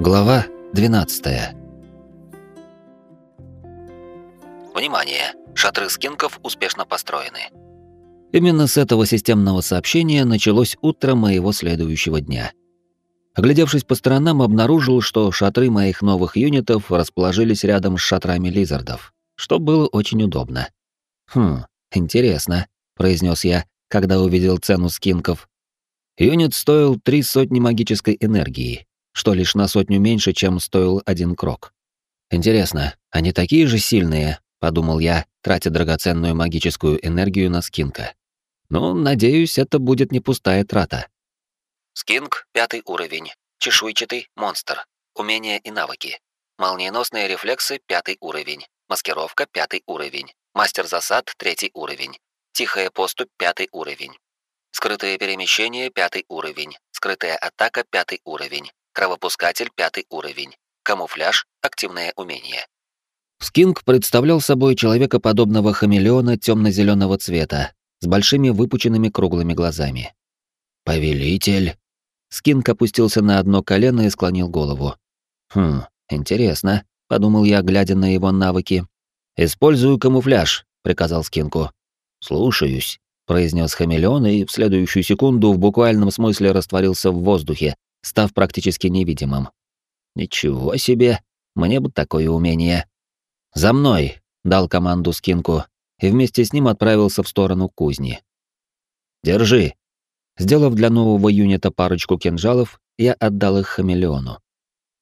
Глава 12. Внимание! Шатры скинков успешно построены. Именно с этого системного сообщения началось утро моего следующего дня. Оглядевшись по сторонам, обнаружил, что шатры моих новых юнитов расположились рядом с шатрами лизардов, что было очень удобно. «Хм, интересно», — произнес я, когда увидел цену скинков. Юнит стоил три сотни магической энергии, что лишь на сотню меньше, чем стоил один крок. Интересно, они такие же сильные, подумал я, тратя драгоценную магическую энергию на скинка. Ну, надеюсь, это будет не пустая трата. Скинк — пятый уровень. Чешуйчатый — монстр. Умения и навыки. Молниеносные рефлексы — пятый уровень. Маскировка — пятый уровень. Мастер засад — третий уровень. Тихая поступь — пятый уровень. Скрытое перемещение — пятый уровень. Скрытая атака — пятый уровень. Кровопускатель пятый уровень. Камуфляж активное умение. Скинг представлял собой человекоподобного хамелеона темно-зеленого цвета с большими выпученными круглыми глазами. «Повелитель!» Скинг опустился на одно колено и склонил голову. «Хм, интересно», — подумал я, глядя на его навыки. «Использую камуфляж», — приказал Скинку. «Слушаюсь», — произнес хамелеон и в следующую секунду в буквальном смысле растворился в воздухе, став практически невидимым. Ничего себе, мне бы такое умение. «За мной!» — дал команду Скинку, и вместе с ним отправился в сторону кузни. «Держи!» Сделав для нового юнита парочку кинжалов, я отдал их хамелеону.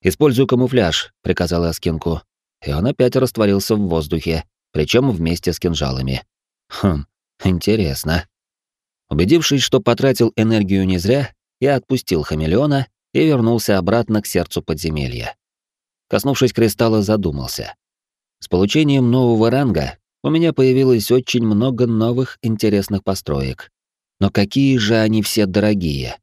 «Используй камуфляж», — приказал я Скинку, и он опять растворился в воздухе, причем вместе с кинжалами. Хм, интересно. Убедившись, что потратил энергию не зря, я отпустил хамелеона и вернулся обратно к сердцу подземелья. Коснувшись кристалла, задумался. С получением нового ранга у меня появилось очень много новых интересных построек. Но какие же они все дорогие.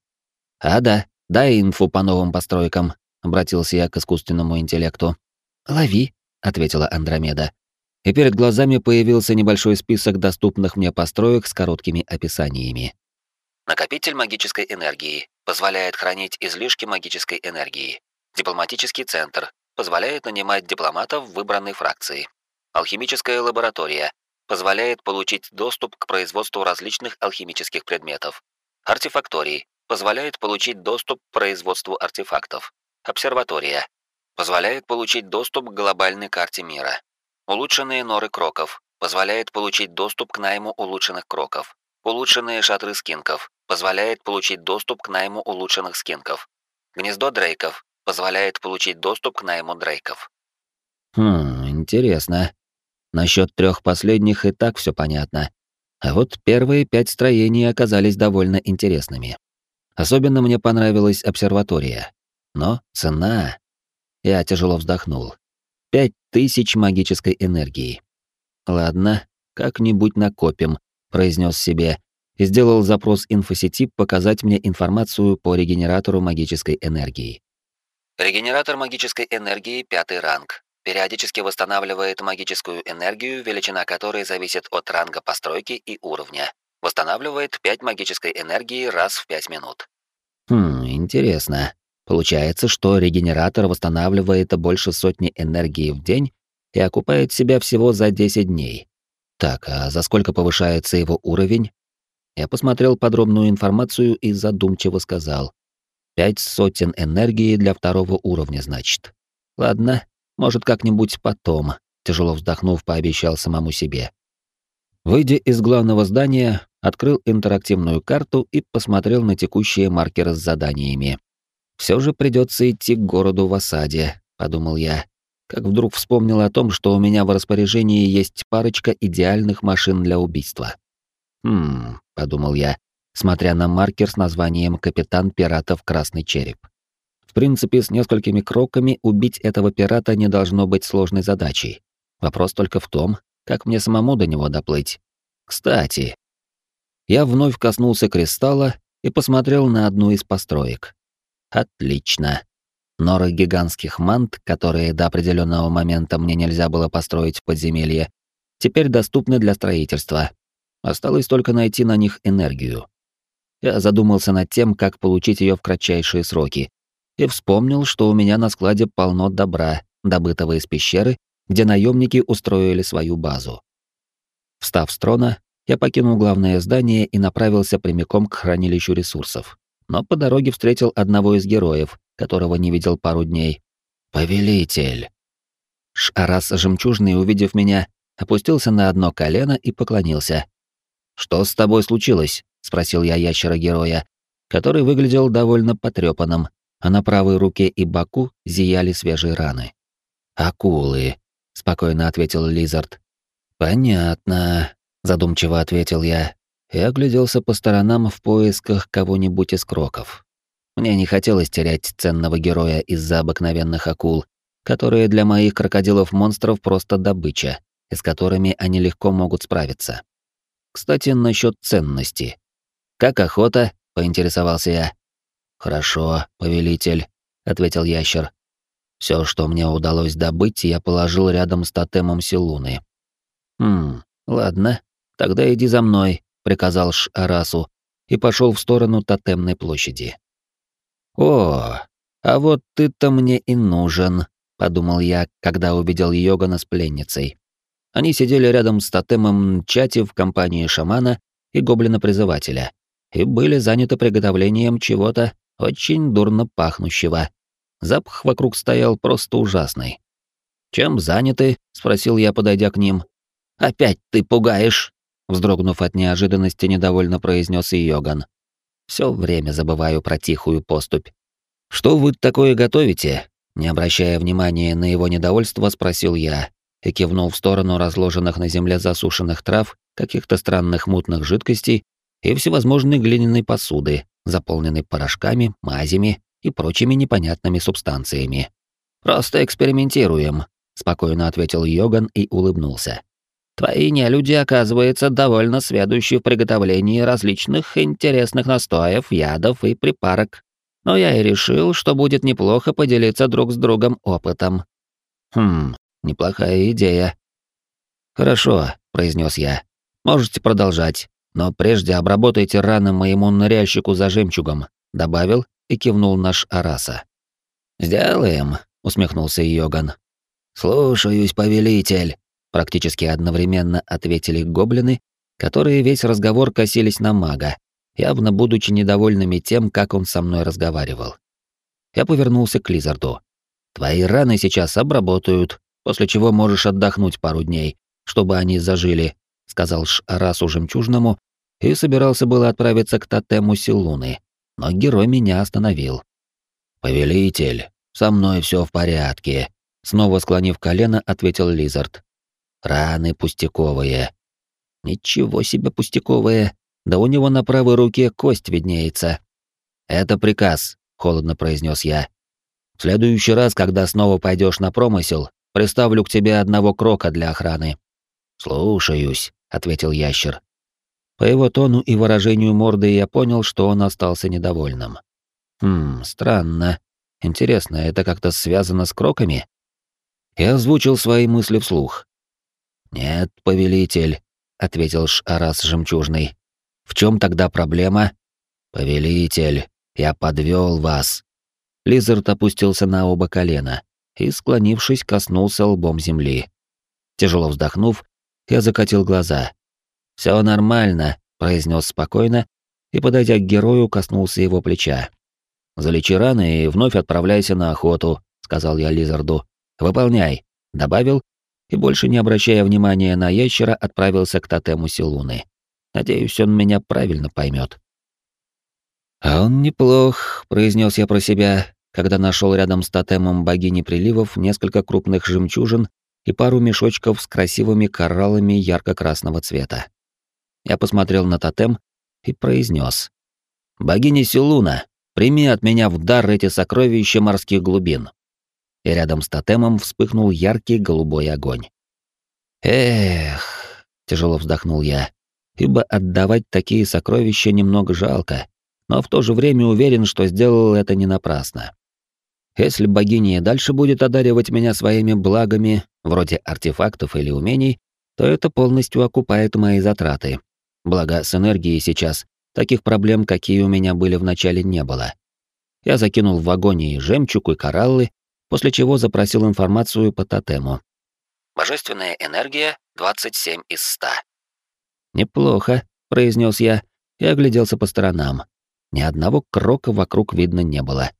А да, дай инфу по новым постройкам, обратился я к искусственному интеллекту. Лови, ответила Андромеда. И перед глазами появился небольшой список доступных мне построек с короткими описаниями. Накопитель магической энергии позволяет хранить излишки магической энергии. Дипломатический центр позволяет нанимать дипломатов в выбранной фракции. Алхимическая лаборатория позволяет получить доступ к производству различных алхимических предметов. Артефакторий позволяет получить доступ к производству артефактов. Обсерватория позволяет получить доступ к глобальной карте мира. Улучшенные норы кроков позволяет получить доступ к найму улучшенных кроков. Улучшенные шатры скинков позволяет получить доступ к найму улучшенных скинков. Гнездо дрейков позволяет получить доступ к найму дрейков. Хм, интересно. Насчет трех последних и так все понятно. А вот первые пять строений оказались довольно интересными. Особенно мне понравилась обсерватория. Но цена... Я тяжело вздохнул. Пять тысяч магической энергии. Ладно, как-нибудь накопим, произнес себе и сделал запрос инфосети показать мне информацию по регенератору магической энергии. Регенератор магической энергии пятый ранг. Периодически восстанавливает магическую энергию, величина которой зависит от ранга постройки и уровня. Восстанавливает 5 магической энергии раз в 5 минут. Хм, интересно. Получается, что регенератор восстанавливает больше сотни энергии в день и окупает себя всего за 10 дней. Так, а за сколько повышается его уровень? Я посмотрел подробную информацию и задумчиво сказал. Пять сотен энергии для второго уровня, значит. Ладно, может, как-нибудь потом, тяжело вздохнув, пообещал самому себе. Выйдя из главного здания, открыл интерактивную карту и посмотрел на текущие маркеры с заданиями. Все же придется идти к городу в осаде, подумал я, как вдруг вспомнил о том, что у меня в распоряжении есть парочка идеальных машин для убийства. «Хм», — подумал я, смотря на маркер с названием «Капитан пиратов Красный Череп». В принципе, с несколькими кроками убить этого пирата не должно быть сложной задачей. Вопрос только в том, как мне самому до него доплыть. Кстати, я вновь коснулся кристалла и посмотрел на одну из построек. Отлично. Норы гигантских мант, которые до определенного момента мне нельзя было построить в подземелье, теперь доступны для строительства. Осталось только найти на них энергию. Я задумался над тем, как получить ее в кратчайшие сроки, и вспомнил, что у меня на складе полно добра, добытого из пещеры, где наемники устроили свою базу. Встав с трона, я покинул главное здание и направился прямиком к хранилищу ресурсов. Но по дороге встретил одного из героев, которого не видел пару дней. «Повелитель!» Шарас жемчужный, увидев меня, опустился на одно колено и поклонился. «Что с тобой случилось?» — спросил я ящера-героя, который выглядел довольно потрепанным, а на правой руке и боку зияли свежие раны. «Акулы», — спокойно ответил Лизард. «Понятно», — задумчиво ответил я и огляделся по сторонам в поисках кого-нибудь из кроков. Мне не хотелось терять ценного героя из-за обыкновенных акул, которые для моих крокодилов-монстров просто добыча, с которыми они легко могут справиться. Кстати, насчет ценности. «Как охота?» — поинтересовался я. «Хорошо, повелитель», — ответил ящер. Все, что мне удалось добыть, я положил рядом с тотемом Силуны. «Хм, ладно, тогда иди за мной», — приказал Шарасу и пошел в сторону тотемной площади. «О, а вот ты-то мне и нужен», — подумал я, когда увидел Йогана с пленницей. Они сидели рядом с тотемом Чати в компании шамана и гоблина-призывателя и были заняты приготовлением чего-то очень дурно пахнущего. Запах вокруг стоял просто ужасный. «Чем заняты?» — спросил я, подойдя к ним. «Опять ты пугаешь!» — вздрогнув от неожиданности, недовольно произнес Йоган. «Все время забываю про тихую поступь». «Что вы такое готовите?» Не обращая внимания на его недовольство, спросил я и кивнул в сторону разложенных на земле засушенных трав, каких-то странных мутных жидкостей и всевозможной глиняной посуды, заполненной порошками, мазями и прочими непонятными субстанциями. «Просто экспериментируем», — спокойно ответил Йоган и улыбнулся. «Твои нелюди, оказывается, довольно сведущи в приготовлении различных интересных настоев, ядов и припарок. Но я и решил, что будет неплохо поделиться друг с другом опытом». «Хм, неплохая идея». «Хорошо», — произнес я. «Можете продолжать, но прежде обработайте раны моему ныряльщику за жемчугом», — добавил и кивнул наш Араса. «Сделаем», — усмехнулся Йоган. «Слушаюсь, повелитель», — практически одновременно ответили гоблины, которые весь разговор косились на мага, явно будучи недовольными тем, как он со мной разговаривал. Я повернулся к Лизарду. «Твои раны сейчас обработают, после чего можешь отдохнуть пару дней, чтобы они зажили», — сказал Шарасу Жемчужному, и собирался было отправиться к тотему Силуны, но герой меня остановил. «Повелитель, со мной все в порядке», — снова склонив колено, ответил Лизард. «Раны пустяковые». «Ничего себе пустяковые, да у него на правой руке кость виднеется». «Это приказ», — холодно произнес я. «В следующий раз, когда снова пойдешь на промысел, приставлю к тебе одного крока для охраны». «Слушаюсь», — ответил ящер. По его тону и выражению морды я понял, что он остался недовольным. Хм, странно. Интересно, это как-то связано с кроками? Я озвучил свои мысли вслух. «Нет, повелитель», — ответил Шарас Жемчужный. «В чем тогда проблема?» «Повелитель, я подвел вас». Лизард опустился на оба колена и, склонившись, коснулся лбом земли. Тяжело вздохнув, я закатил глаза. Все нормально», — произнес спокойно и, подойдя к герою, коснулся его плеча. «Залечи раны и вновь отправляйся на охоту», — сказал я Лизарду. «Выполняй», — добавил, и, больше не обращая внимания на ящера, отправился к тотему Силуны. Надеюсь, он меня правильно поймет. «А он неплох», — произнес я про себя, когда нашел рядом с тотемом богини приливов несколько крупных жемчужин и пару мешочков с красивыми кораллами ярко-красного цвета. Я посмотрел на тотем и произнес: «Богиня Силуна, прими от меня в дар эти сокровища морских глубин». И рядом с тотемом вспыхнул яркий голубой огонь. «Эх», — тяжело вздохнул я, ибо отдавать такие сокровища немного жалко, но в то же время уверен, что сделал это не напрасно. Если богиня дальше будет одаривать меня своими благами, вроде артефактов или умений, то это полностью окупает мои затраты, Благо, с энергией сейчас таких проблем, какие у меня были в начале, не было. Я закинул в огонь и жемчуг, и кораллы, после чего запросил информацию по тотему. Божественная энергия 27 из 100. «Неплохо», — произнес я и огляделся по сторонам. Ни одного крока вокруг видно не было.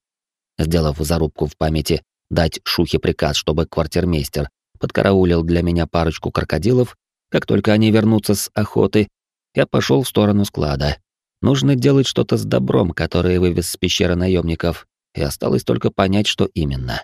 Сделав зарубку в памяти, дать Шухе приказ, чтобы квартирмейстер подкараулил для меня парочку крокодилов, как только они вернутся с охоты, я пошел в сторону склада. Нужно делать что-то с добром, которое вывез с пещеры наемников, и осталось только понять, что именно.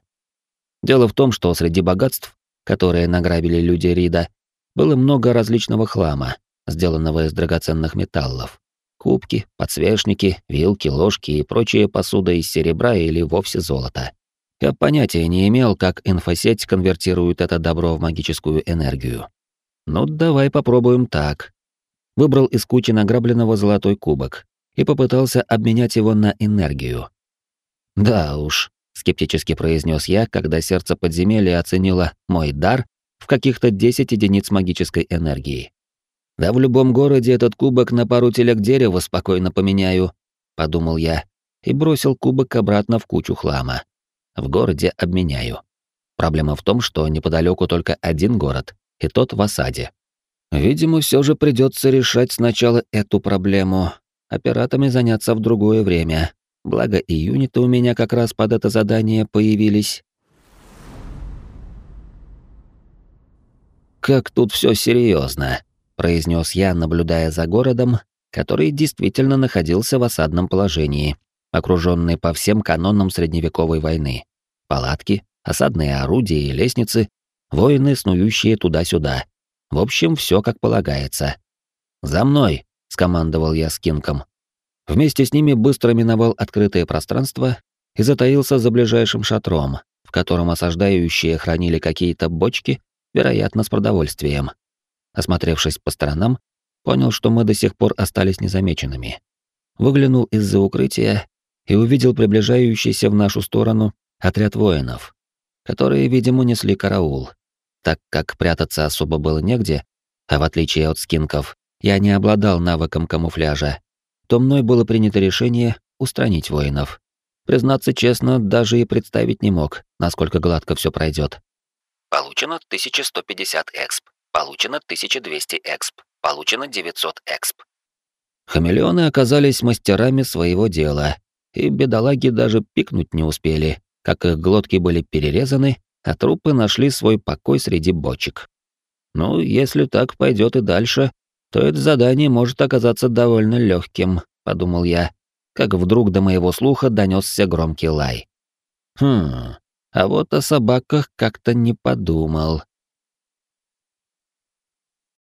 Дело в том, что среди богатств, которые награбили люди Рида, было много различного хлама, сделанного из драгоценных металлов. Кубки, подсвечники, вилки, ложки и прочая посуда из серебра или вовсе золота. Я понятия не имел, как инфосеть конвертирует это добро в магическую энергию. Ну, давай попробуем так. Выбрал из кучи награбленного золотой кубок и попытался обменять его на энергию. Да уж, скептически произнес я, когда сердце подземелья оценило мой дар в каких-то 10 единиц магической энергии. Да в любом городе этот кубок на пару телег дерева спокойно поменяю, подумал я и бросил кубок обратно в кучу хлама. В городе обменяю. Проблема в том, что неподалеку только один город, и тот в осаде. Видимо, все же придется решать сначала эту проблему, а пиратами заняться в другое время. Благо и юниты у меня как раз под это задание появились. Как тут все серьезно, произнес я, наблюдая за городом, который действительно находился в осадном положении, окруженный по всем канонам средневековой войны. Палатки, осадные орудия и лестницы, воины, снующие туда-сюда. В общем, все как полагается. «За мной!» — скомандовал я скинком. Вместе с ними быстро миновал открытое пространство и затаился за ближайшим шатром, в котором осаждающие хранили какие-то бочки, вероятно, с продовольствием. Осмотревшись по сторонам, понял, что мы до сих пор остались незамеченными. Выглянул из-за укрытия и увидел приближающийся в нашу сторону отряд воинов, которые, видимо, несли караул. Так как прятаться особо было негде, а в отличие от скинков, я не обладал навыком камуфляжа, то мной было принято решение устранить воинов. Признаться честно, даже и представить не мог, насколько гладко все пройдет. Получено 1150 эксп. Получено 1200 эксп. Получено 900 эксп. Хамелеоны оказались мастерами своего дела, и бедолаги даже пикнуть не успели, как их глотки были перерезаны, а трупы нашли свой покой среди бочек. Ну, если так пойдет и дальше, то это задание может оказаться довольно легким, подумал я, как вдруг до моего слуха донесся громкий лай. Хм, а вот о собаках как-то не подумал.